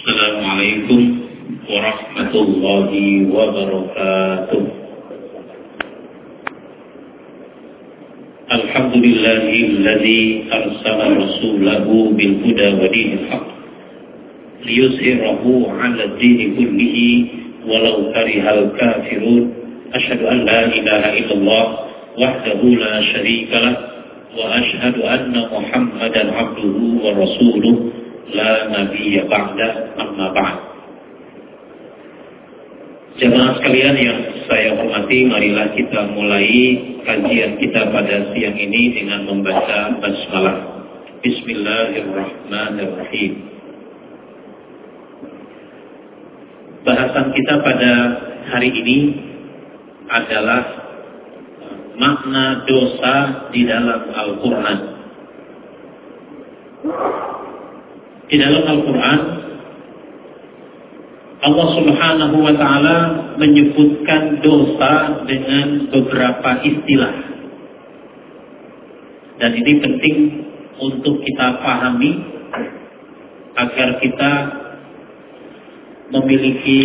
السلام عليكم ورحمة الله وبركاته. الحمد لله الذي أرسل رسوله بالهدى ودين الحق ليظهره على الدين كله ولو كره الكافرون. أشهد أن لا إله إلا الله وحده لا شريك له وأشهد أن محمدا عبده ورسوله. la nabiyya ba'da amma ba'd. Jemaah sekalian yang saya hormati, marilah kita mulai kajian kita pada siang ini dengan membaca basmalah. Bismillahirrahmanirrahim. Bahasan kita pada hari ini adalah eh, makna dosa di dalam Al-Quran. Di dalam Al-Quran, Allah Subhanahu wa Ta'ala menyebutkan dosa dengan beberapa istilah, dan ini penting untuk kita pahami agar kita memiliki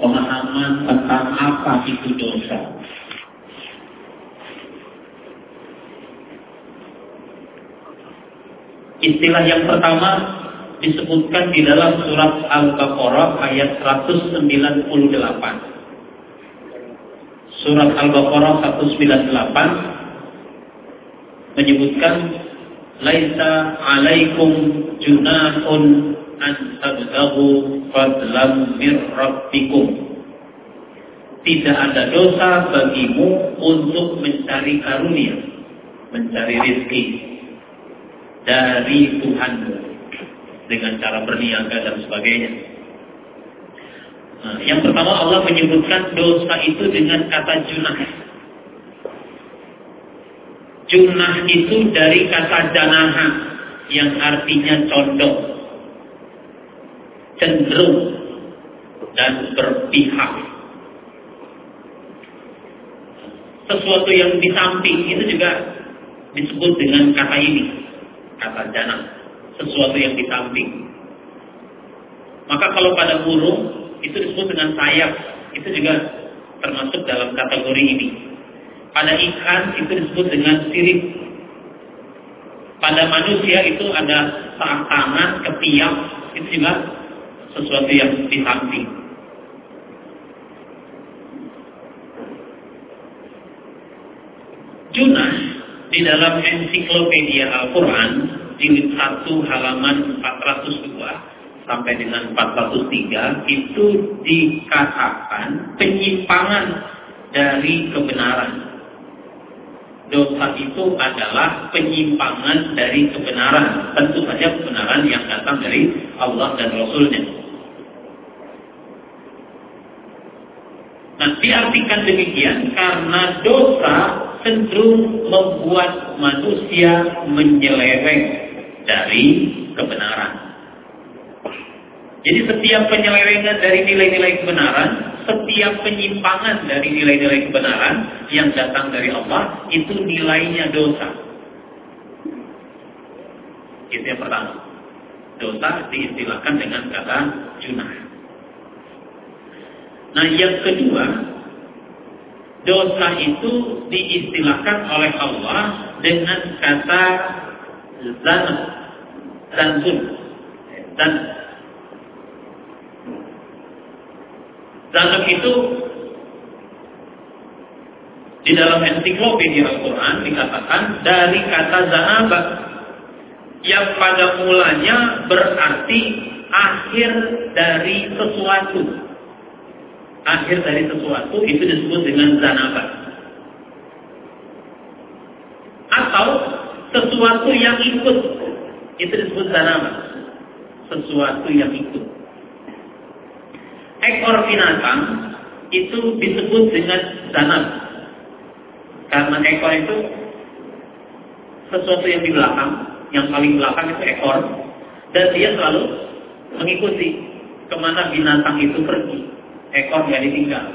pemahaman tentang apa itu dosa. Istilah yang pertama disebutkan di dalam surat Al-Baqarah ayat 198. Surat Al-Baqarah 198 menyebutkan laisa alaikum junahun an tabdahu fadlam mir rabbikum. Tidak ada dosa bagimu untuk mencari karunia, mencari rezeki dari Tuhanmu dengan cara berniaga dan sebagainya. Nah, yang pertama Allah menyebutkan dosa itu dengan kata junah. Junah itu dari kata janaha yang artinya condong, cenderung, dan berpihak. Sesuatu yang di samping itu juga disebut dengan kata ini, kata jana, sesuatu yang di samping. Maka kalau pada burung itu disebut dengan sayap, itu juga termasuk dalam kategori ini. Pada ikan itu disebut dengan sirip. Pada manusia itu ada saat tangan, ketiak, itu juga sesuatu yang di samping. Junah di dalam ensiklopedia Al-Quran jilid 1 halaman 402 sampai dengan 403 itu dikatakan penyimpangan dari kebenaran. Dosa itu adalah penyimpangan dari kebenaran. Tentu saja kebenaran yang datang dari Allah dan Rasulnya. Nah, diartikan demikian karena dosa cenderung membuat manusia menyeleweng dari kebenaran. Jadi setiap penyelewengan dari nilai-nilai kebenaran, setiap penyimpangan dari nilai-nilai kebenaran yang datang dari Allah, itu nilainya dosa. Itu yang pertama. Dosa diistilahkan dengan kata junah. Nah yang kedua, dosa itu diistilahkan oleh Allah dengan kata zan, zanzun, dan Zanab itu di dalam ensiklopedia Al-Quran dikatakan dari kata zanaba yang pada mulanya berarti akhir dari sesuatu. Akhir dari sesuatu itu disebut dengan zanaba. Atau sesuatu yang ikut itu disebut zanaba. Sesuatu yang ikut ekor binatang itu disebut dengan zanab. Karena ekor itu sesuatu yang di belakang, yang paling belakang itu ekor, dan dia selalu mengikuti ke mana binatang itu pergi. Ekor nggak ditinggal.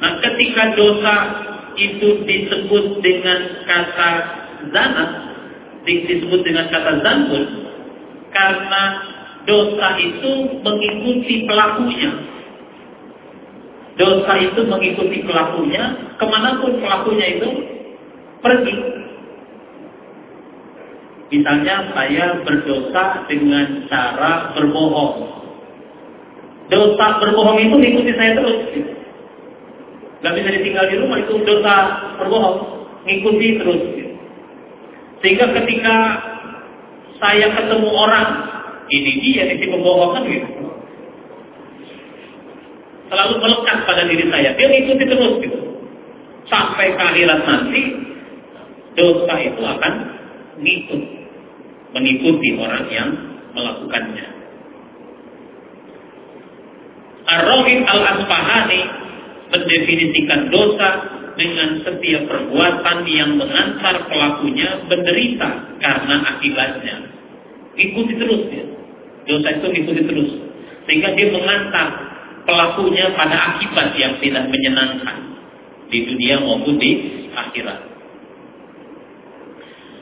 Nah, ketika dosa itu disebut dengan kata zanab, disebut dengan kata zanbun karena dosa itu mengikuti pelakunya. Dosa itu mengikuti pelakunya, ke mana pun pelakunya itu pergi. Misalnya saya berdosa dengan cara berbohong. Dosa berbohong itu mengikuti saya terus. Gak bisa ditinggal di rumah itu dosa berbohong. Ngikuti terus. Sehingga ketika saya ketemu orang, ini dia sisi pembohongan gitu. Selalu melekat pada diri saya. Dia ngikuti terus gitu. Sampai akhirat nanti, dosa itu akan ngikut. Mengikuti orang yang melakukannya. Ar-Rohib Al-Asfahani mendefinisikan dosa dengan setiap perbuatan yang mengantar pelakunya menderita karena akibatnya. Ikuti terus ya. Dosa itu ikuti terus. Sehingga dia mengantar pelakunya pada akibat yang tidak menyenangkan di dunia maupun di akhirat.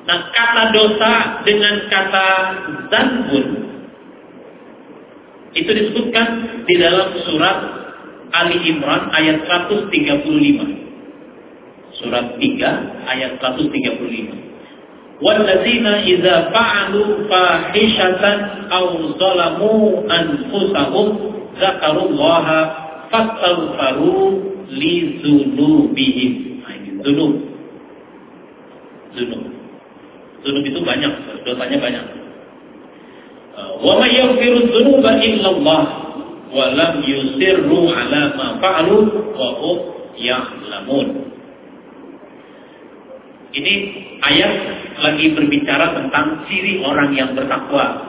Nah, kata dosa dengan kata zanbun itu disebutkan di dalam surat Ali Imran ayat 135. Surat 3 ayat 135. Walladzina idza fa'alu fahishatan aw zalamu anfusahum dzakarullaha fastaghfaru li dzunubihim. Nah, dzunub. Dzunub. Dzunub itu banyak, dosanya banyak. Wa may illallah wa lam yusirru ala ma fa'alu wa hum ya'lamun. Ini ayat lagi berbicara tentang ciri orang yang bertakwa.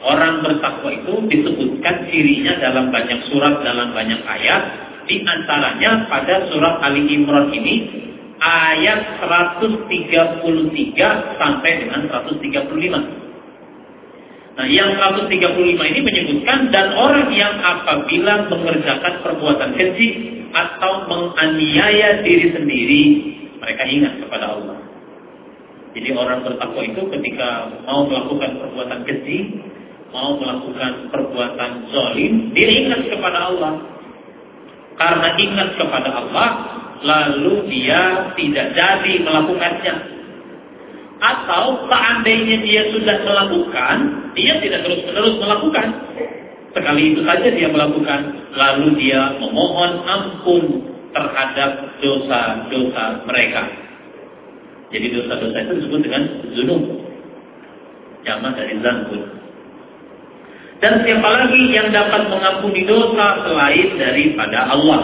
Orang bertakwa itu disebutkan cirinya dalam banyak surat, dalam banyak ayat. Di antaranya pada surat Ali Imran ini ayat 133 sampai dengan 135. Nah, yang 135 ini menyebutkan dan orang yang apabila mengerjakan perbuatan keji atau menganiaya diri sendiri mereka ingat kepada Allah. Jadi orang bertakwa itu ketika mau melakukan perbuatan keji, mau melakukan perbuatan zalim, dia ingat kepada Allah. Karena ingat kepada Allah, lalu dia tidak jadi melakukannya. Atau seandainya dia sudah melakukan, dia tidak terus-menerus melakukan. Sekali itu saja dia melakukan, lalu dia memohon ampun terhadap dosa-dosa mereka. Jadi dosa-dosa itu disebut dengan zunub. Jamaah dari zanbun. Dan siapa lagi yang dapat mengampuni dosa selain daripada Allah.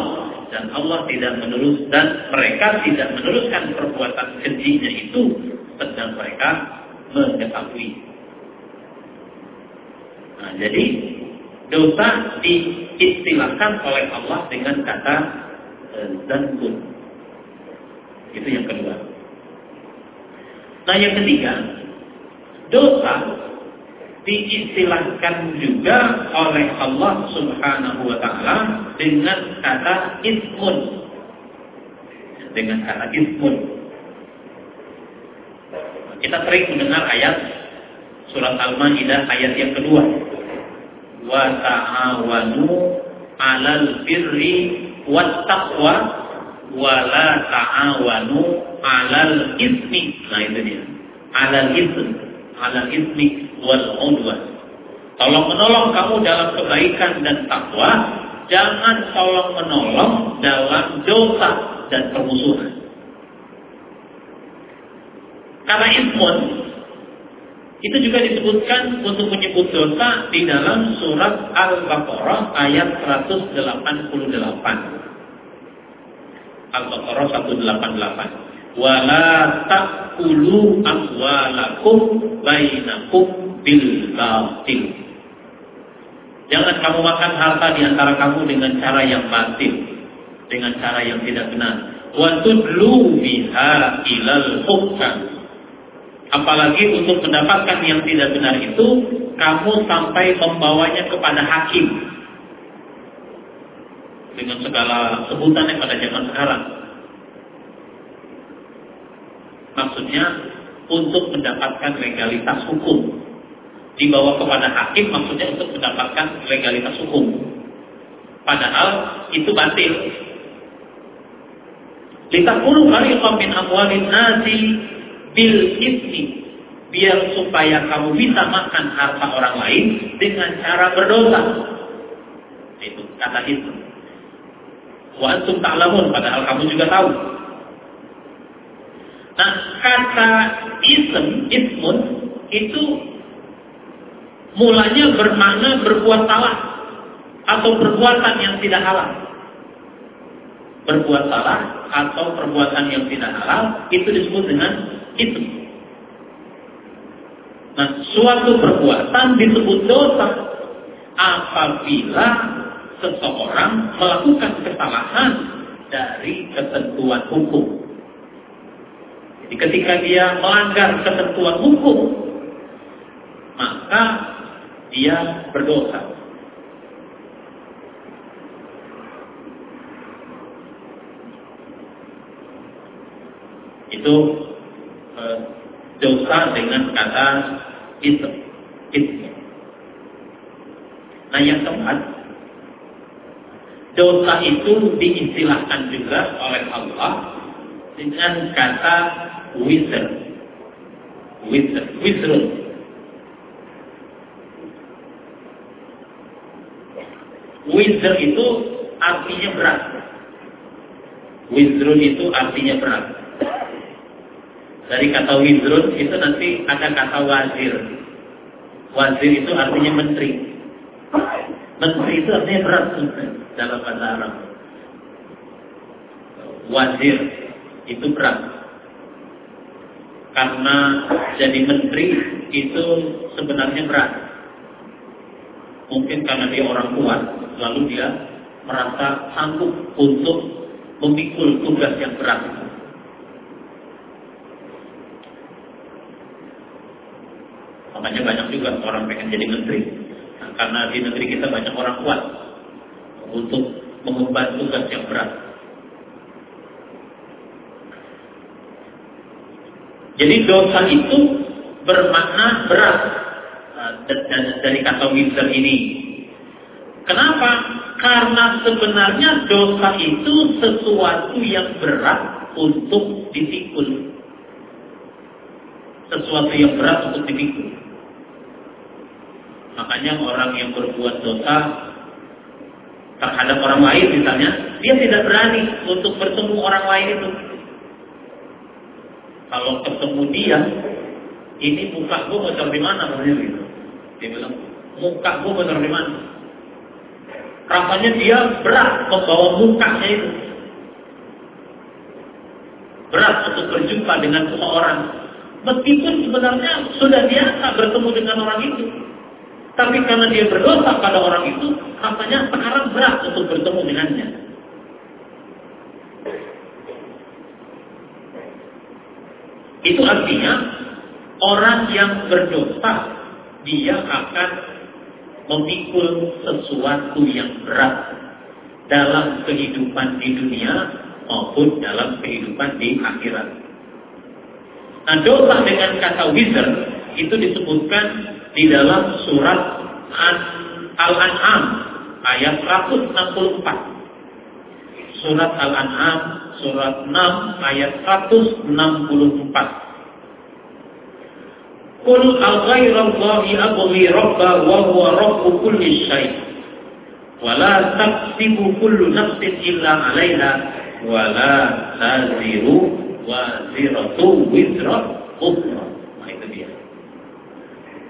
Dan Allah tidak menerus dan mereka tidak meneruskan perbuatan kejinya itu sedang mereka mengetahui. Nah, jadi dosa diistilahkan oleh Allah dengan kata zanbun. Itu yang kedua. Nah yang ketiga, dosa diistilahkan juga oleh Allah Subhanahu wa taala dengan kata ismun. Dengan kata ismun. Kita sering mendengar ayat surat Al-Maidah ayat yang kedua. Wa ta'awanu 'alal birri wattaqwa wala ta'awanu 'alal ismi. Nah itu dia. 'Alal ismi, 'alal ismi wal 'udwan. Tolong menolong kamu dalam kebaikan dan takwa, jangan tolong menolong dalam dosa dan permusuhan. Karena ismun itu juga disebutkan untuk menyebut dosa di dalam surat Al-Baqarah ayat 188. Al-Baqarah 188. Wala ta'kulu amwalakum bainakum bil batil. Jangan kamu makan harta di antara kamu dengan cara yang batil, dengan cara yang tidak benar. Wa tudlu biha ilal hukam Apalagi untuk mendapatkan yang tidak benar itu, kamu sampai membawanya kepada hakim. Dengan segala sebutannya pada zaman sekarang. Maksudnya, untuk mendapatkan legalitas hukum. Dibawa kepada hakim maksudnya untuk mendapatkan legalitas hukum. Padahal itu batil. Litakulu fariqam min amwalin nasi bil ismi biar supaya kamu bisa makan harta orang lain dengan cara berdosa. Itu kata itu. Wa antum ta'lamun padahal kamu juga tahu. Nah, kata ism, ismun itu mulanya bermakna berbuat salah atau perbuatan yang tidak halal. Berbuat salah atau perbuatan yang tidak halal itu disebut dengan ism. Nah, suatu perbuatan disebut dosa apabila seseorang melakukan kesalahan dari ketentuan hukum. Jadi ketika dia melanggar ketentuan hukum, maka dia berdosa. Itu dosa dengan kata itu. itu. Nah yang keempat, dosa itu diistilahkan juga oleh Allah dengan kata wizr. Wizr, wizrun. Wizr itu artinya berat. Wizrun itu artinya berat. Dari kata wizrun itu nanti ada kata wazir. Wazir itu artinya menteri. Menteri itu artinya berat dalam bahasa Arab. Wazir itu berat. Karena jadi menteri itu sebenarnya berat. Mungkin karena dia orang kuat, lalu dia merasa sanggup untuk memikul tugas yang berat. Makanya banyak juga orang pengen jadi menteri. Nah, karena di negeri kita banyak orang kuat untuk mengemban tugas yang berat. Jadi dosa itu bermakna berat nah, dari kata wizard ini. Kenapa? Karena sebenarnya dosa itu sesuatu yang berat untuk dipikul. Sesuatu yang berat untuk dipikul. Makanya orang yang berbuat dosa terhadap orang lain misalnya, dia tidak berani untuk bertemu orang lain itu. Kalau ketemu dia, ini muka gue mau di mana. Dia bilang, muka gue mau di mana? Rasanya dia berat membawa mukanya itu. Berat untuk berjumpa dengan seseorang. Meskipun sebenarnya sudah biasa bertemu dengan orang itu. Tapi karena dia berdosa pada orang itu, rasanya sekarang berat untuk bertemu dengannya. Itu artinya orang yang berdosa dia akan memikul sesuatu yang berat dalam kehidupan di dunia maupun dalam kehidupan di akhirat. Nah dosa dengan kata wizard itu disebutkan di dalam surat Al-An'am ayat 164. Surat Al-An'am surat 6 ayat 164. Qul al-ghairallahi abghi rabba wa huwa rabbu kulli syai' wa la taqsibu kullu nafsin illa 'alaiha wa la taziru wa ziratu wizra ukhra.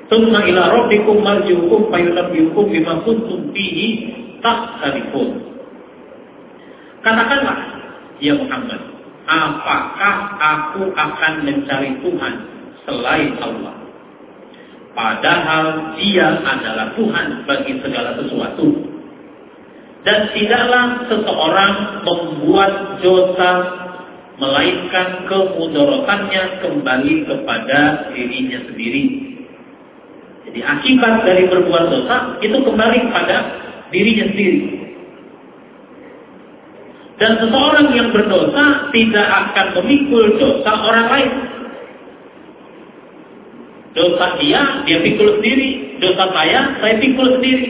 Tumma ila rabbikum marji'ukum fayunabbiukum bima kuntum fihi takhtalifun. Katakanlah, ya Muhammad, apakah aku akan mencari Tuhan selain Allah? Padahal dia adalah Tuhan bagi segala sesuatu. Dan tidaklah seseorang membuat dosa melainkan kemudorotannya kembali kepada dirinya sendiri. Jadi akibat dari berbuat dosa itu kembali pada dirinya sendiri. Dan seseorang yang berdosa tidak akan memikul dosa orang lain. Dosa dia, dia pikul sendiri. Dosa saya, saya pikul sendiri.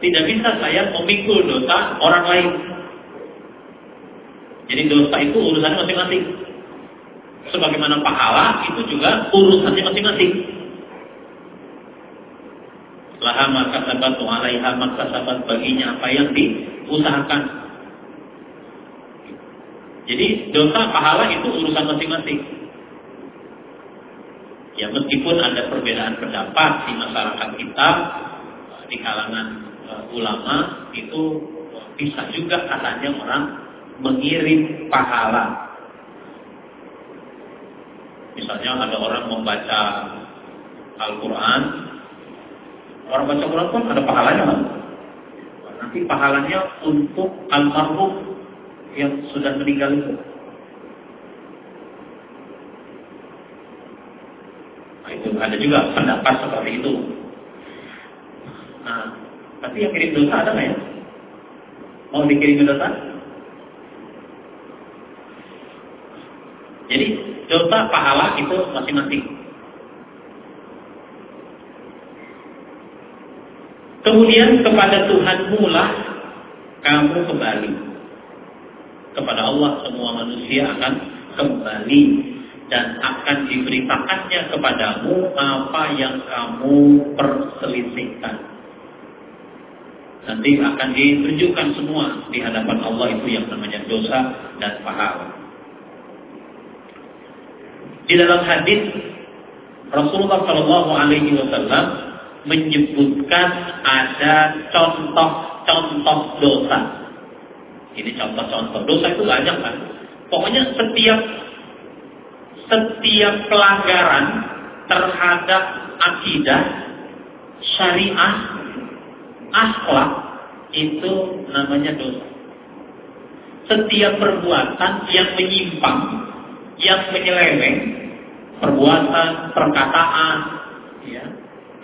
Tidak bisa saya memikul dosa orang lain. Jadi dosa itu urusannya masing-masing. Sebagaimana pahala itu juga urusannya masing-masing. Laha maka sabat alaiha maka sabat baginya apa yang diusahakan. Jadi dosa pahala itu urusan masing-masing. Ya meskipun ada perbedaan pendapat di masyarakat kita, di kalangan uh, ulama itu bisa juga katanya orang mengirim pahala. Misalnya ada orang membaca Al-Quran, orang baca Al-Quran pun ada pahalanya kan? Nanti pahalanya untuk almarhum yang sudah meninggal itu. Nah, itu ada juga pendapat seperti itu. Nah, tapi yang kirim dosa ada nggak ya? Mau dikirim dosa? Jadi dosa pahala itu masing-masing. Kemudian kepada Tuhanmu lah kamu kembali. Kepada Allah semua manusia akan kembali dan akan diberitakannya kepadamu apa yang kamu perselisihkan. Nanti akan ditunjukkan semua di hadapan Allah itu yang namanya dosa dan pahala. Di dalam hadis Rasulullah Shallallahu Alaihi Wasallam menyebutkan ada contoh-contoh dosa. Ini contoh-contoh dosa itu banyak kan. Pokoknya setiap setiap pelanggaran terhadap akidah, syariah, akhlak itu namanya dosa. Setiap perbuatan yang menyimpang yang menyeleweng perbuatan, perkataan, ya,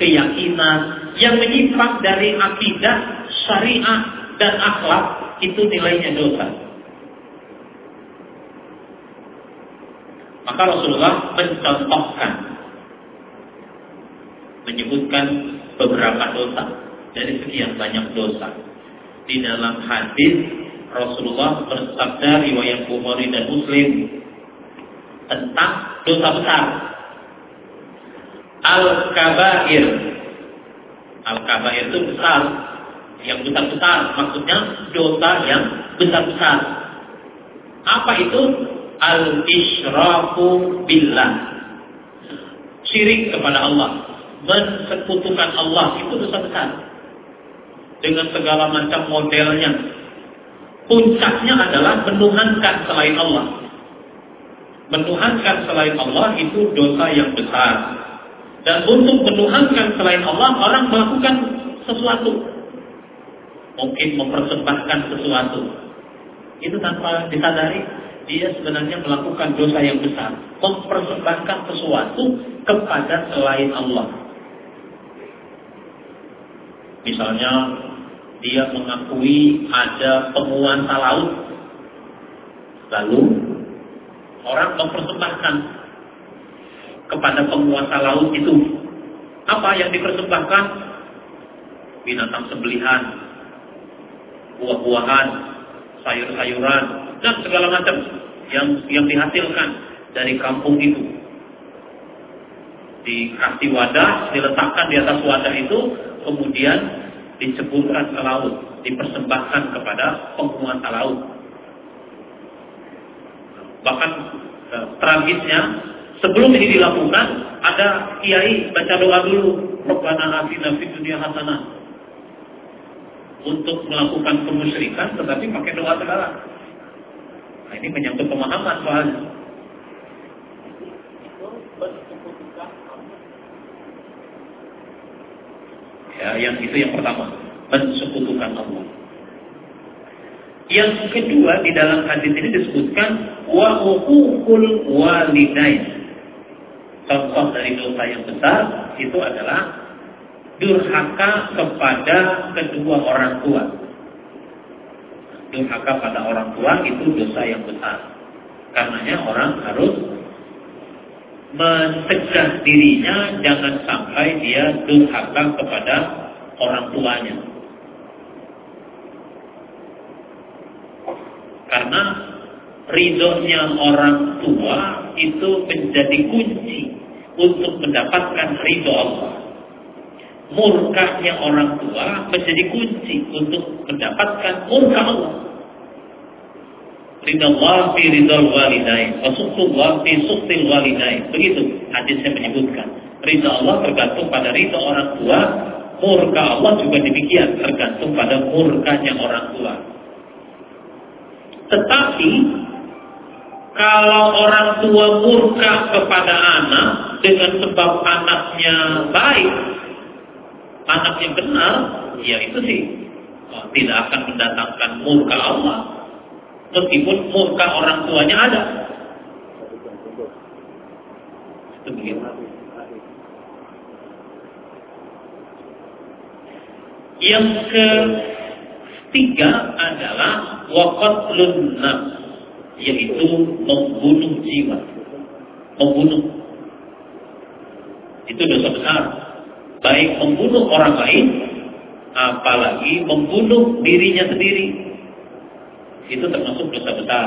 keyakinan yang menyimpang dari akidah, syariat dan akhlak itu nilainya dosa. Maka Rasulullah mencontohkan menyebutkan beberapa dosa dari sekian banyak dosa. Di dalam hadis Rasulullah bersabda riwayat Bukhari dan Muslim tentang dosa besar. Al-Kabair. Al-Kabair itu besar. Yang besar-besar. Maksudnya dosa yang besar-besar. Apa itu? Al-Ishraku Billah. Syirik kepada Allah. Mensekutukan Allah. Itu dosa besar. Dengan segala macam modelnya. Puncaknya adalah menuhankan selain Allah menuhankan selain Allah itu dosa yang besar. Dan untuk menuhankan selain Allah, orang melakukan sesuatu. Mungkin mempersembahkan sesuatu. Itu tanpa disadari, dia sebenarnya melakukan dosa yang besar. Mempersembahkan sesuatu kepada selain Allah. Misalnya, dia mengakui ada penguasa laut. Lalu, orang mempersembahkan kepada penguasa laut itu. Apa yang dipersembahkan? Binatang sembelihan, buah-buahan, sayur-sayuran, dan segala macam yang yang dihasilkan dari kampung itu. Dikasih wadah, diletakkan di atas wadah itu, kemudian diceburkan ke laut, dipersembahkan kepada penguasa laut Bahkan e, tragisnya sebelum ini dilakukan ada kiai baca doa dulu Rabbana atina fid dunya hasanah untuk melakukan kemusyrikan tetapi pakai doa segala. Nah, ini menyangkut pemahaman soalnya. Ya, yang itu yang pertama, mensekutukan Allah. Yang kedua di dalam hadis ini disebutkan wa uququl walidain. Contoh dari dosa yang besar itu adalah durhaka kepada kedua orang tua. Durhaka pada orang tua itu dosa yang besar. Karenanya orang harus mencegah dirinya jangan sampai dia durhaka kepada orang tuanya. Karena ridhonya orang tua itu menjadi kunci untuk mendapatkan ridho Allah. Murkahnya orang tua menjadi kunci untuk mendapatkan murka Allah. Allah fi ridal walidain. Wa fi suktil walidain. Begitu hadisnya menyebutkan. Ridha Allah tergantung pada ridha orang tua. Murka Allah juga demikian. Tergantung pada murkanya orang tua. Tetapi kalau orang tua murka kepada anak dengan sebab anaknya baik, anaknya benar, ya itu sih oh, tidak akan mendatangkan murka Allah. Meskipun murka orang tuanya ada. Itu begitu. Yang ketiga adalah waqatlun nafs yaitu membunuh jiwa. Membunuh. Itu dosa besar. Baik membunuh orang lain, apalagi membunuh dirinya sendiri. Itu termasuk dosa besar.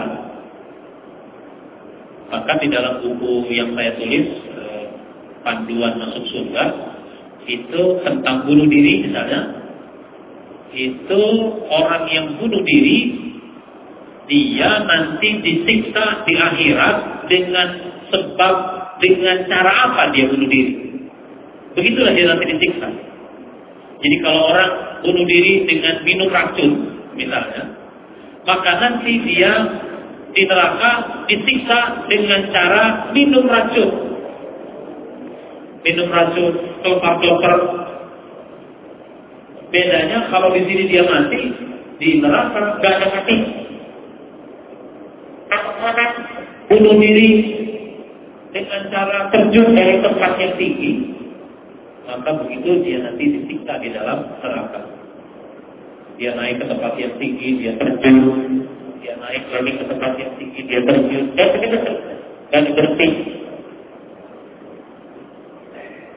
Maka di dalam buku yang saya tulis, eh, Panduan Masuk Surga, itu tentang bunuh diri misalnya, itu orang yang bunuh diri dia nanti disiksa di akhirat dengan sebab dengan cara apa dia bunuh diri. Begitulah dia nanti disiksa. Jadi kalau orang bunuh diri dengan minum racun, misalnya, maka nanti dia di neraka disiksa dengan cara minum racun. Minum racun, kelepar-kelepar. Bedanya kalau di sini dia mati, di neraka gak ada mati bunuh diri dengan cara terjun dari tempat yang tinggi, maka begitu dia nanti disiksa di dalam neraka. Dia naik ke tempat yang tinggi, dia terjun, dia naik lagi ke tempat yang tinggi, dia terjun, dan begitu dan berhenti.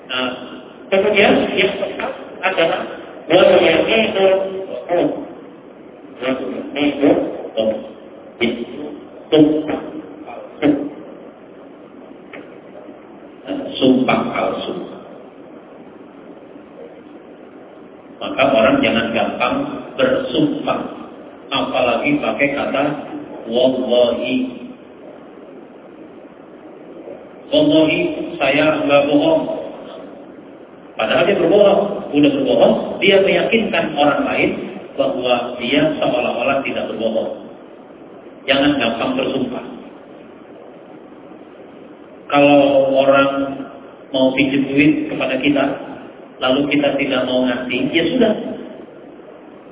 Nah, kemudian yang keempat adalah wal yaminu wal yaminu sumpah sumpah maka orang jangan gampang bersumpah. Apalagi pakai kata wallahi. Wallahi saya enggak bohong. Padahal dia berbohong. Udah berbohong dia meyakinkan orang lain bahwa dia seolah-olah tidak berbohong. Jangan gampang bersumpah. Kalau orang mau pinjam duit kepada kita, lalu kita tidak mau ngasih, ya sudah.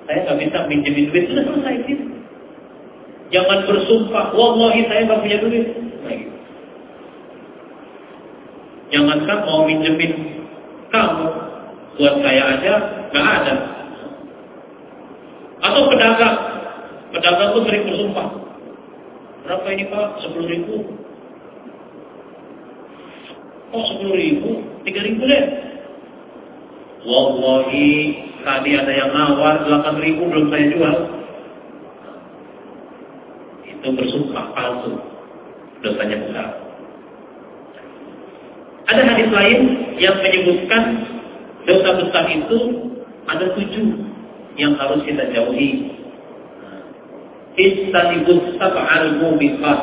Saya nggak bisa pinjemin duit, sudah selesai gitu. Jangan bersumpah, wallahi saya nggak punya duit. Nah, gitu. Jangankan mau pinjemin kamu, buat saya aja nggak ada. Atau pedagang, pedagang pun sering bersumpah. Berapa ini Pak? Sepuluh ribu. Oh sepuluh ribu? Tiga ribu deh. Wallahi tadi ada yang nawar delapan ribu belum saya jual. Itu bersumpah palsu. Dosanya besar. Ada hadis lain yang menyebutkan dosa besar itu ada tujuh yang harus kita jauhi Istanibus sab'al mubiqat.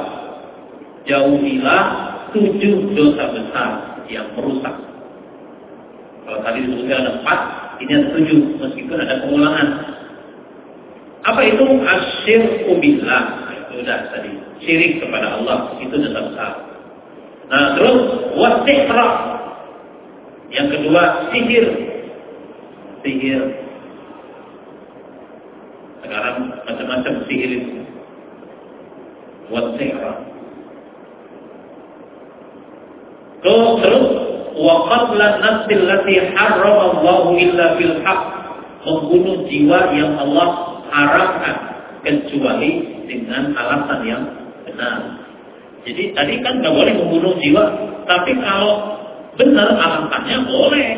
Jauhilah tujuh dosa besar yang merusak. Kalau tadi disebutkan ada empat, ini ada tujuh, meskipun ada pengulangan. Apa itu asyir billah? Itu sudah tadi. Syirik kepada Allah, itu dosa besar. Nah, terus wasihra. Yang kedua, sihir. Sihir sekarang macam-macam sihir itu. Sihir. Terus, wa qatla nafsi allati harrama Allah illa bil haqq. Membunuh jiwa yang Allah haramkan kecuali dengan alasan yang benar. Jadi tadi kan nggak boleh membunuh jiwa, tapi kalau benar alasannya boleh.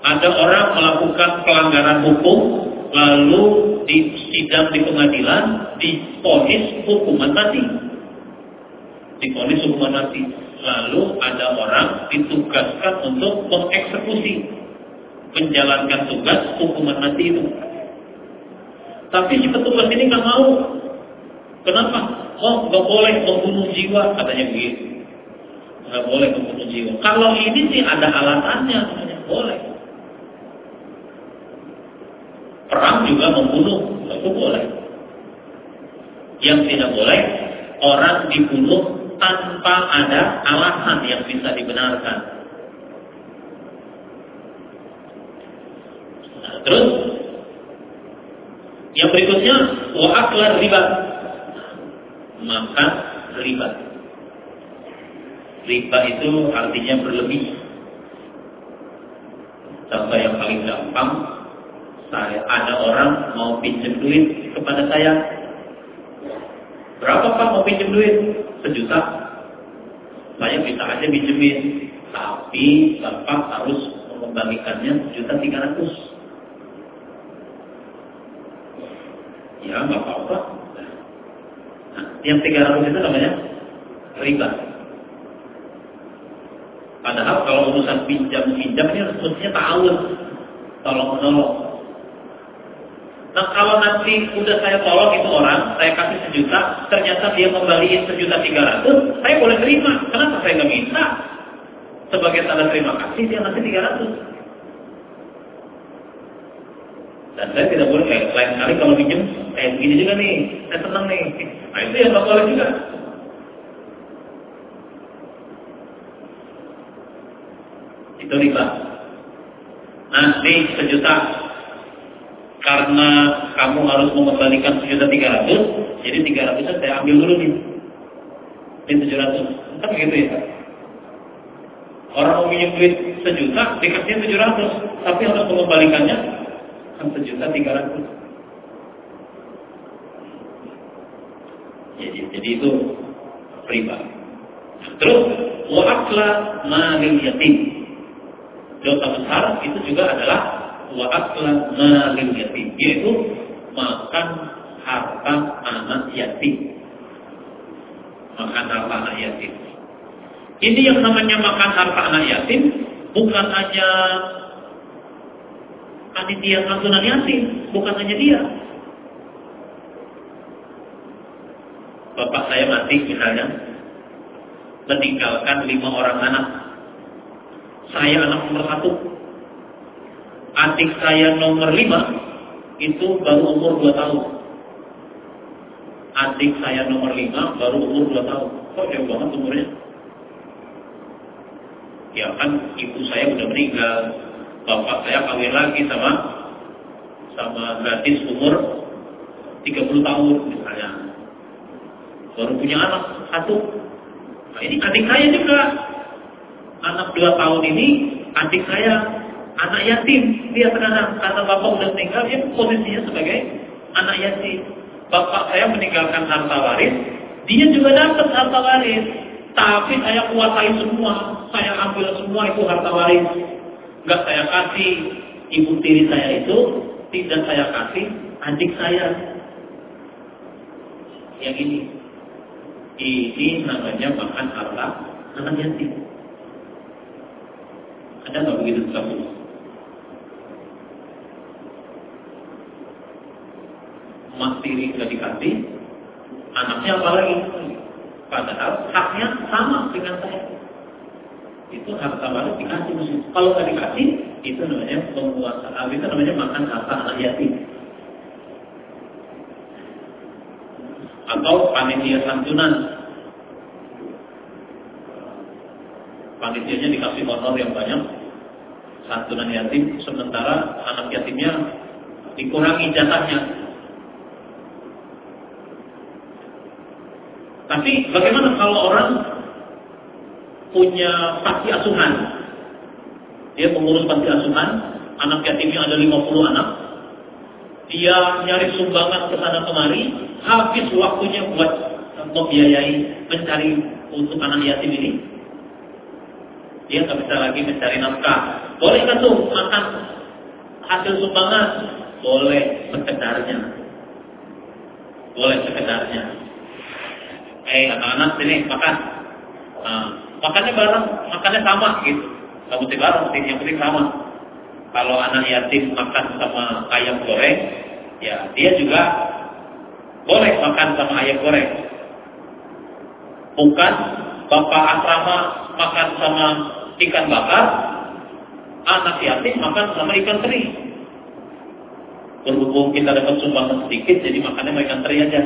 Ada orang melakukan pelanggaran hukum, lalu di sidang di pengadilan diponis hukuman mati. Diponis hukuman mati. Lalu ada orang ditugaskan untuk mengeksekusi, menjalankan tugas hukuman mati itu. Tapi si petugas ini nggak mau. Kenapa? oh nggak boleh membunuh jiwa katanya begitu nggak boleh membunuh jiwa kalau ini sih ada alasannya katanya boleh perang juga membunuh itu boleh yang tidak boleh orang dibunuh tanpa ada alasan yang bisa dibenarkan nah, terus yang berikutnya wa riba maka riba. Riba itu artinya berlebih. Contoh yang paling gampang, saya ada orang mau pinjam duit kepada saya. Berapa pak mau pinjam duit? Sejuta. Saya bisa aja pinjemin, tapi bapak harus mengembalikannya sejuta tiga ratus. Ya nggak apa-apa yang 300 itu namanya riba. Padahal kalau urusan pinjam-pinjam ini mestinya tahun tolong menolong. Nah kalau nanti udah saya tolong itu orang, saya kasih sejuta, ternyata dia kembaliin sejuta tiga ratus, saya boleh terima. Kenapa saya nggak minta? Sebagai tanda terima kasih dia ngasih tiga ratus. Dan saya tidak boleh kayak lain kali kalau pinjam kayak begini juga nih, saya senang nih. Nah itu yang boleh juga. Itu riba. Nah, ini sejuta. Karena kamu harus mengembalikan sejuta tiga ratus, jadi tiga ratusnya saya ambil dulu nih. Ini tujuh ratus. Kan begitu ya? Orang mau minjem duit sejuta, dikasih tujuh ratus, tapi harus mengembalikannya kan sejuta tiga ratus. Jadi, jadi itu riba. Terus wa'akla malil yatim. Dosa besar itu juga adalah wa'akla malil yatim. Yaitu makan harta anak yatim. Makan harta anak yatim. Ini yang namanya makan harta anak yatim bukan hanya panitia santunan yatim, bukan hanya dia, bapak saya mati misalnya, meninggalkan lima orang anak. Saya anak nomor satu. Adik saya nomor lima, itu baru umur dua tahun. Adik saya nomor lima, baru umur dua tahun. Kok jauh banget umurnya? Ya kan ibu saya udah meninggal. Bapak saya kawin lagi sama sama gadis umur 30 tahun misalnya baru punya anak satu. Nah, ini adik saya juga. Anak dua tahun ini, adik saya anak yatim. Dia sekarang karena bapak udah meninggal, dia posisinya sebagai anak yatim. Bapak saya meninggalkan harta waris, dia juga dapat harta waris. Tapi saya kuasai semua, saya ambil semua itu harta waris. Enggak saya kasih ibu tiri saya itu, tidak saya kasih adik saya. Yang ini ini namanya makan harta anak yatim. Ada nggak begitu kamu? Mas nggak dikasih, anaknya apa lagi? Padahal haknya sama dengan saya. Itu harta waris dikasih mesti. Kalau nggak dikasih, itu namanya penguasaan. Itu namanya makan harta anak yatim. atau panitia santunan. Panitianya dikasih honor yang banyak, santunan yatim, sementara anak yatimnya dikurangi jatahnya. Tapi bagaimana kalau orang punya panti asuhan? Dia mengurus panti asuhan, anak yatimnya ada 50 anak, dia nyari sumbangan ke sana kemari, habis waktunya buat membiayai mencari untuk anak yatim ini? Dia nggak bisa lagi mencari nafkah. Boleh kan tuh makan hasil sumbangan? Boleh sekedarnya. Boleh sekedarnya. Eh anak-anak sini makan. Nah, makannya bareng, makannya sama gitu. Gak mesti bareng, yang penting sama. Kalau anak yatim makan sama ayam goreng, ya dia juga boleh makan sama ayam goreng. Bukan bapak asrama makan sama ikan bakar, anak yatim makan sama ikan teri. Berhubung kita dapat sumbangan sedikit, jadi makannya sama ikan teri aja.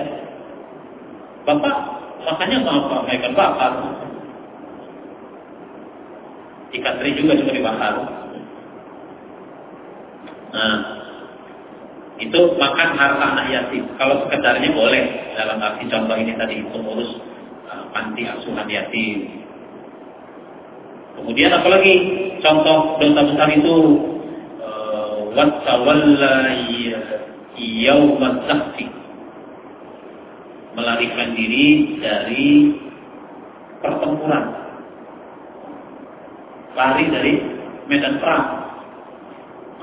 Bapak makannya sama ikan bakar. Ikan teri juga cuma dibakar. Nah, itu makan harta anak yatim. Kalau sekedarnya boleh dalam arti contoh ini tadi pengurus uh, panti asuhan yatim. Kemudian apalagi contoh dosa besar itu uh, watawalla yaumat melarikan diri dari pertempuran. Lari dari medan perang.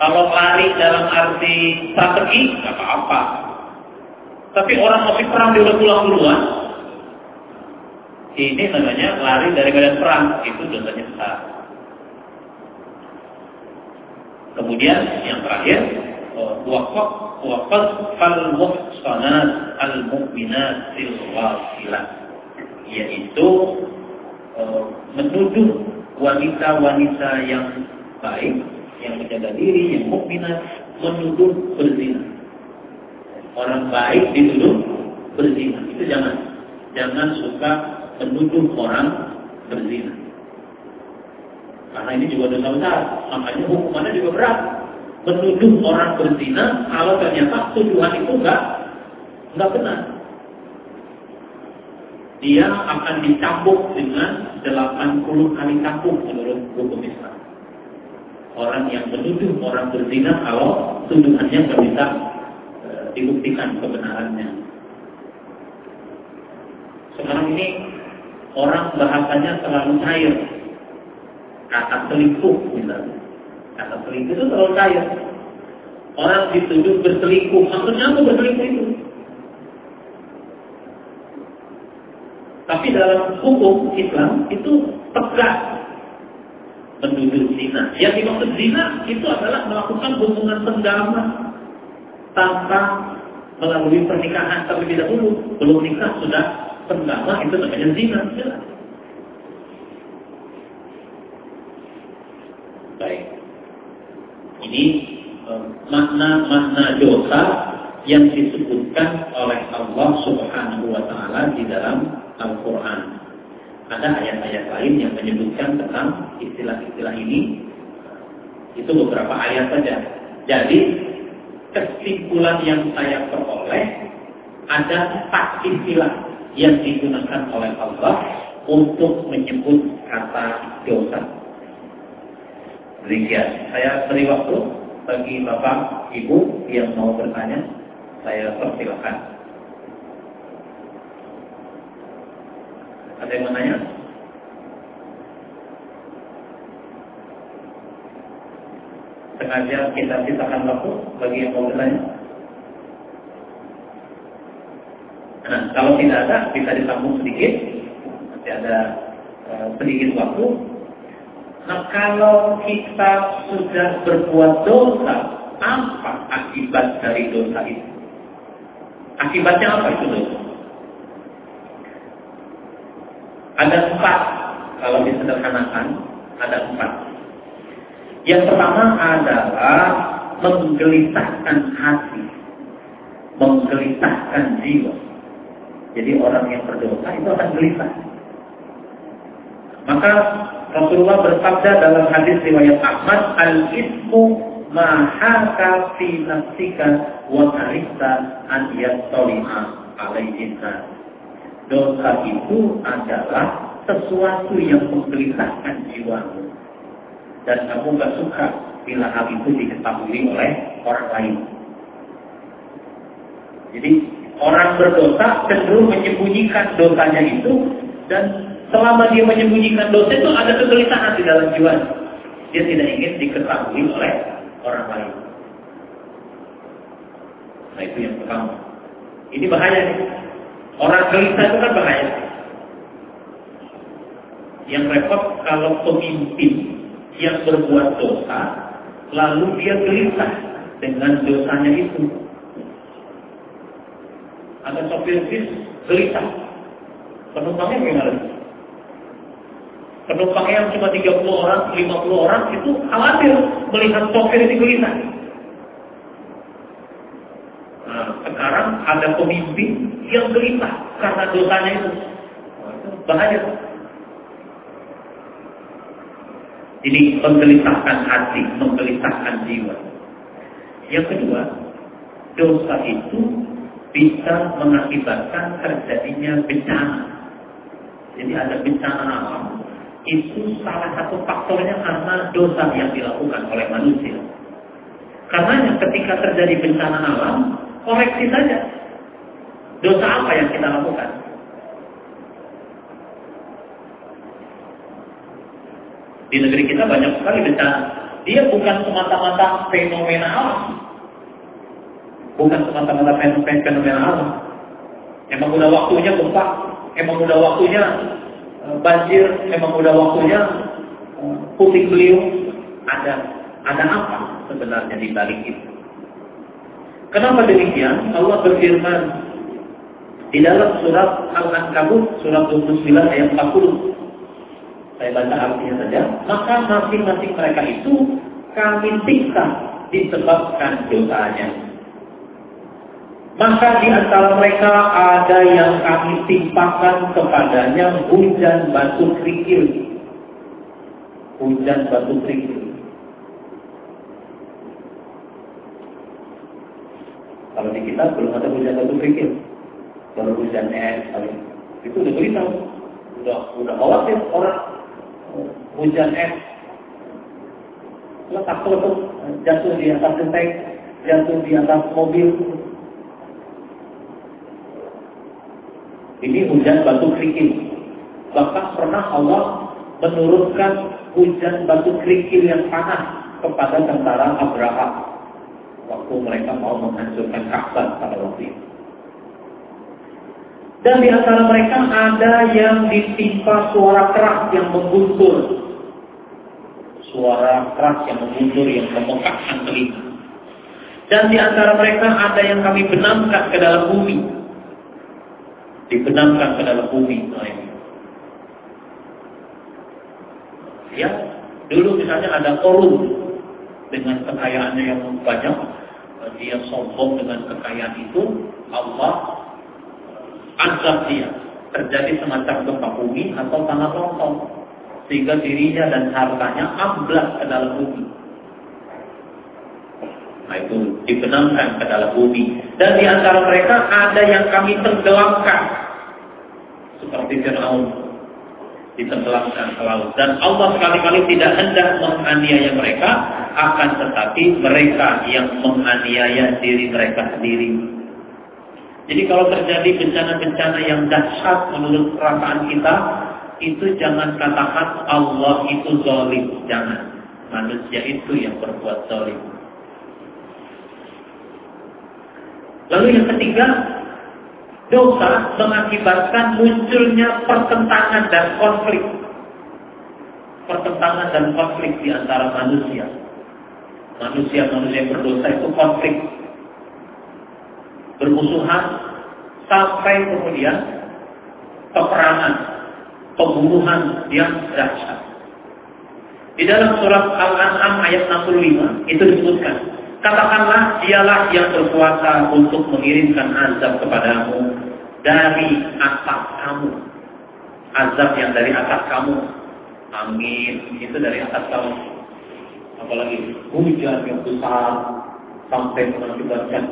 Kalau lari dalam arti strategi, nggak apa-apa. Tapi orang masih perang dia udah pulang duluan, ini namanya lari dari medan perang, itu dosanya besar. Kemudian yang terakhir, waqaf waqaf fal muhsanat al mu'minatil ghafilat yaitu eh, menuduh wanita-wanita yang baik yang menjaga diri, yang mukminah menuduh berzina. Orang baik dituduh berzina. Itu jangan. Jangan suka menuduh orang berzina. Karena ini juga dosa besar. Makanya hukumannya juga berat. Menuduh orang berzina kalau ternyata tuduhan itu enggak enggak benar. Dia akan dicambuk dengan 80 kali cambuk menurut hukum Islam orang yang menuduh orang berzina kalau tuduhannya nggak bisa e, dibuktikan kebenarannya. Sekarang ini orang bahasanya terlalu cair. Kata selingkuh misalnya. Kata selingkuh itu terlalu cair. Orang dituduh berselingkuh. Maksudnya apa berselingkuh itu? Tapi dalam hukum Islam itu tegas menuduh zina. Yang dimaksud zina itu adalah melakukan hubungan penggama tanpa melalui pernikahan terlebih dahulu. Belum nikah sudah penggama itu namanya zina. Jelas. Baik. Ini eh, makna-makna dosa yang disebutkan oleh Allah Subhanahu wa taala di dalam Al-Qur'an ada ayat-ayat lain yang menyebutkan tentang istilah-istilah ini. Itu beberapa ayat saja. Jadi kesimpulan yang saya peroleh ada empat istilah yang digunakan oleh Allah untuk menyebut kata dosa. Demikian. Saya beri waktu bagi Bapak Ibu yang mau bertanya. Saya persilakan. Ada yang mau nanya? Sengaja kita ciptakan waktu bagi yang mau bertanya. Nah, kalau tidak ada, bisa disambung sedikit. Masih ada uh, sedikit waktu. Nah, kalau kita sudah berbuat dosa, apa akibat dari dosa itu? Akibatnya apa itu dosa? Ada empat, kalau disederhanakan, ada empat. Yang pertama adalah menggelisahkan hati, menggelisahkan jiwa. Jadi orang yang berdosa itu akan gelisah. Maka Rasulullah bersabda dalam hadis riwayat Ahmad, al-ismu mahaka fi nafsika wa karista an yattali'a alaihi Dosa itu adalah sesuatu yang menggelisahkan jiwamu. Dan kamu gak suka bila hal itu diketahui oleh orang lain. Jadi Orang berdosa cenderung menyembunyikan dosanya itu dan selama dia menyembunyikan dosa itu ada kegelisahan di dalam jiwa. Dia tidak ingin diketahui oleh orang lain. Nah itu yang pertama. Ini bahaya nih. Orang gelisah itu kan bahaya. Yang repot kalau pemimpin yang berbuat dosa, lalu dia gelisah dengan dosanya itu. Ada sopir bis gelisah. Penumpangnya gimana? Penumpangnya yang cuma 30 orang, 50 orang itu khawatir melihat sopir itu gelisah. Nah, sekarang ada pemimpin yang gelisah karena dosanya itu. Bahaya. Ini menggelisahkan hati, menggelisahkan jiwa. Yang kedua, dosa itu bisa mengakibatkan terjadinya bencana. Jadi ada bencana alam, itu salah satu faktornya karena dosa yang dilakukan oleh manusia. Karena ketika terjadi bencana alam, koreksi saja. Dosa apa yang kita lakukan? Di negeri kita banyak sekali bencana. Dia bukan semata-mata fenomena alam. Bukan semata-mata fenomena alam. Emang udah waktunya gempa, emang udah waktunya eh, banjir, emang udah waktunya eh, puting beliung. Ada ada apa sebenarnya di balik itu? Kenapa demikian? Allah berfirman di dalam surat Al-Ankabut surat 29 ayat 40 saya baca artinya saja, maka masing-masing mereka itu kami siksa disebabkan dosanya. Maka di antara mereka ada yang kami timpakan kepadanya hujan batu kerikil. Hujan batu kerikil. Kalau di kita belum ada hujan batu kerikil. Baru hujan es, itu udah beritahu. Udah, udah khawatir orang hujan es letak tuh jatuh di atas genteng, jatuh di atas mobil. Ini hujan batu kerikil. Bahkan pernah Allah menurunkan hujan batu kerikil yang panas kepada tentara Abraham waktu mereka mau menghancurkan Ka'bah pada waktu itu. Dan di antara mereka ada yang ditimpa suara keras yang mengguntur. Suara keras yang mengguntur, yang memekakkan telinga. Dan di antara mereka ada yang kami benamkan ke dalam bumi. Dibenamkan ke dalam bumi. Ya, dulu misalnya ada korun dengan kekayaannya yang banyak, dia sombong dengan kekayaan itu, Allah azab dia. Terjadi semacam gempa bumi atau tanah longsor. Sehingga dirinya dan hartanya amblas ke dalam bumi. Nah itu dibenamkan ke dalam bumi. Dan di antara mereka ada yang kami tenggelamkan. Seperti Fir'aun ditenggelamkan ke laut. Dan Allah sekali-kali tidak hendak menganiaya mereka, akan tetapi mereka yang menganiaya diri mereka sendiri. Jadi kalau terjadi bencana-bencana yang dahsyat menurut perasaan kita, itu jangan katakan Allah itu zalim, jangan. Manusia itu yang berbuat zalim. Lalu yang ketiga, dosa mengakibatkan munculnya pertentangan dan konflik. Pertentangan dan konflik di antara manusia. Manusia-manusia yang berdosa itu konflik bermusuhan sampai kemudian peperangan, pembunuhan yang dahsyat. Di dalam surat Al-An'am ayat 65 itu disebutkan, katakanlah dialah yang berkuasa untuk mengirimkan azab kepadamu dari atas kamu. Azab yang dari atas kamu. Amin. Itu dari atas kamu. Apalagi hujan yang besar sampai mengakibatkan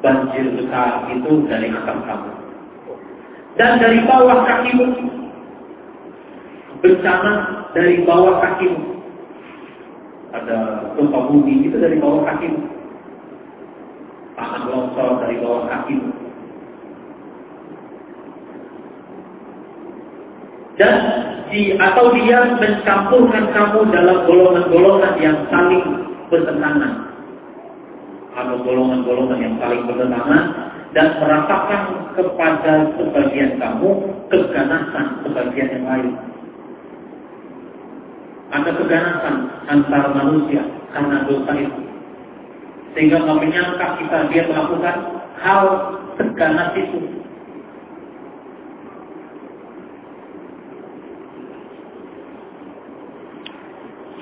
banjir besar itu dari atas kamu. Dan dari bawah kakimu. Bencana dari bawah kakimu. Ada gempa bumi itu dari bawah kakimu. Tanah longsor dari bawah kaki. Dan di, atau dia mencampurkan kamu dalam golongan-golongan yang saling bertentangan. Atau golongan-golongan yang saling bertentangan dan merasakan kepada sebagian kamu keganasan sebagian yang lain. Ada keganasan antara manusia karena dosa itu. Sehingga menyangka kita dia melakukan hal seganas itu.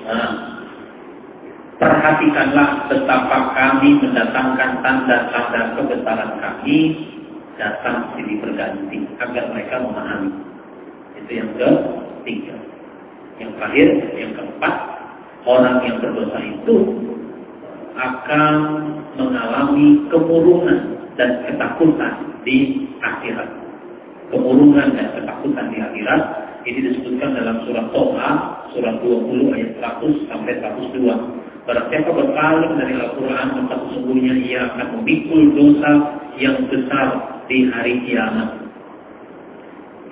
Nah, perhatikanlah betapa kami mendatangkan tanda-tanda kebesaran kami datang silih berganti agar mereka memahami. Itu yang ketiga. Yang terakhir, yang keempat, orang yang berdosa itu akan mengalami kemurungan dan ketakutan di akhirat. Kemurungan dan ketakutan di akhirat ini disebutkan dalam surat Toha, surat 20 ayat 100 sampai 102. Barang siapa berpaling dari Al-Quran, maka sesungguhnya ia akan memikul dosa yang besar di hari kiamat.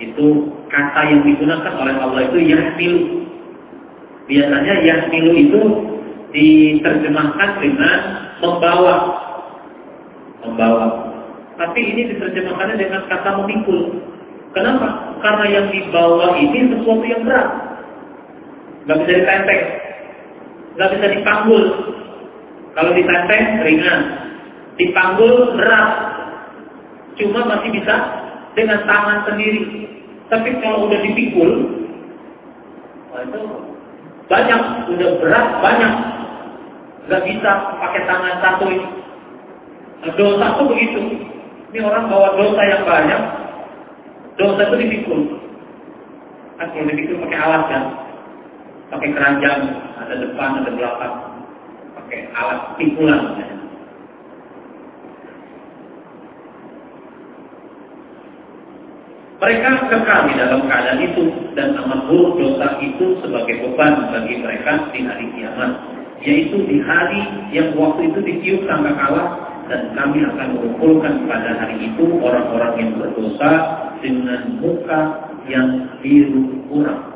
Itu kata yang digunakan oleh Allah itu yahmilu. Biasanya yahmilu itu diterjemahkan dengan membawa. Membawa. Tapi ini diterjemahkannya dengan kata memikul. Kenapa? Karena yang dibawa ini sesuatu yang berat. Gak bisa ditenteng. Gak bisa dipanggul. Kalau ditenteng, ringan. Dipanggul, berat. Cuma masih bisa dengan tangan sendiri. Tapi kalau udah dipikul, itu banyak, udah berat, banyak nggak bisa pakai tangan satu ini. Nah, dosa itu begitu. Ini orang bawa dosa yang banyak, dosa itu dipikul. Kan kalau dipikul pakai alat kan, pakai keranjang, ada depan, ada belakang, pakai alat pikulan. Mereka kekal di dalam keadaan itu dan amat buruk dosa itu sebagai beban bagi mereka di hari kiamat yaitu di hari yang waktu itu ditiup sangka kalah dan kami akan mengumpulkan pada hari itu orang-orang yang berdosa dengan muka yang biru kurang.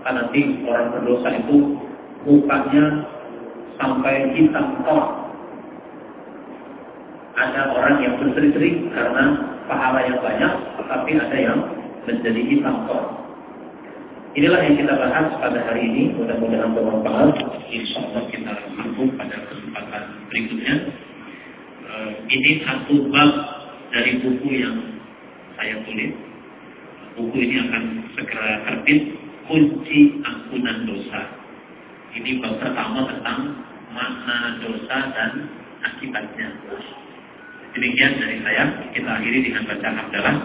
Maka nanti orang berdosa itu mukanya sampai hitam tok. Ada orang yang berseri-seri karena pahala yang banyak, tapi ada yang menjadi hitam tok. Inilah yang kita bahas pada hari ini. Mudah-mudahan bermanfaat. Insya Allah kita sambung pada kesempatan berikutnya. Uh, ini satu bab dari buku yang saya tulis. Buku ini akan segera terbit. Kunci ampunan dosa. Ini bab pertama tentang makna dosa dan akibatnya. Demikian dari saya. Kita akhiri dengan bacaan hamdalah.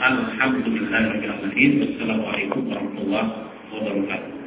Alhamdulillahirrahmanirrahim. Wassalamualaikum warahmatullahi wabarakatuh.